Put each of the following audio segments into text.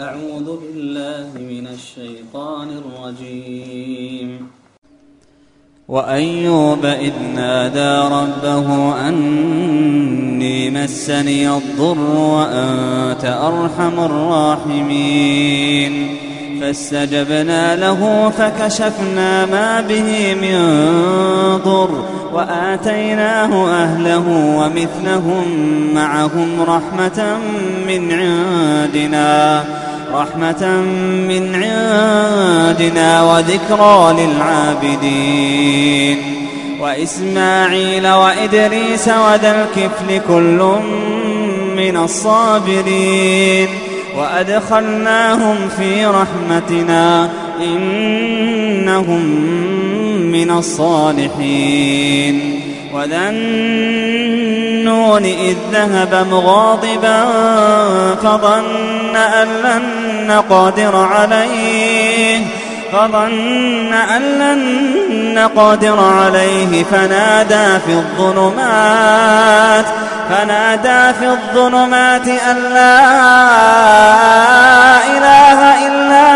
أعوذ بالله من الشيطان الرجيم. وأيوب إذ نادى ربه أني مسني الضر وأنت أرحم الراحمين. فاستجبنا له فكشفنا ما به من ضر وآتيناه أهله ومثلهم معهم رحمة من عندنا. رحمة من عندنا وذكرى للعابدين. وإسماعيل وإدريس وذا الكفل كل من الصابرين. وأدخلناهم في رحمتنا إنهم من الصالحين. وذا النون إذ ذهب مغاضبا فظن أن لن نقدر عليه فظن أن لن نقدر عليه. فنادى في الظلمات فنادى في الظلمات أن لا إله إلا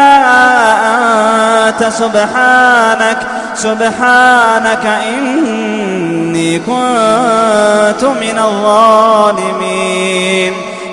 أنت سبحانك سبحانك إني كنت من الظالمين.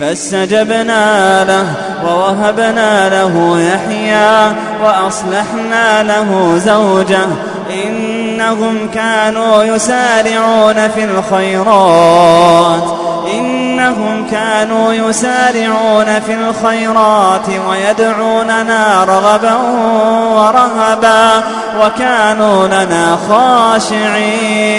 فاستجبنا له ووهبنا له يحيى وأصلحنا له زوجه. إنهم كانوا يسارعون في الخيرات. إنهم كانوا يسارعون في الخيرات ويدعوننا رغبا ورهبا وكانوا لنا خاشعين.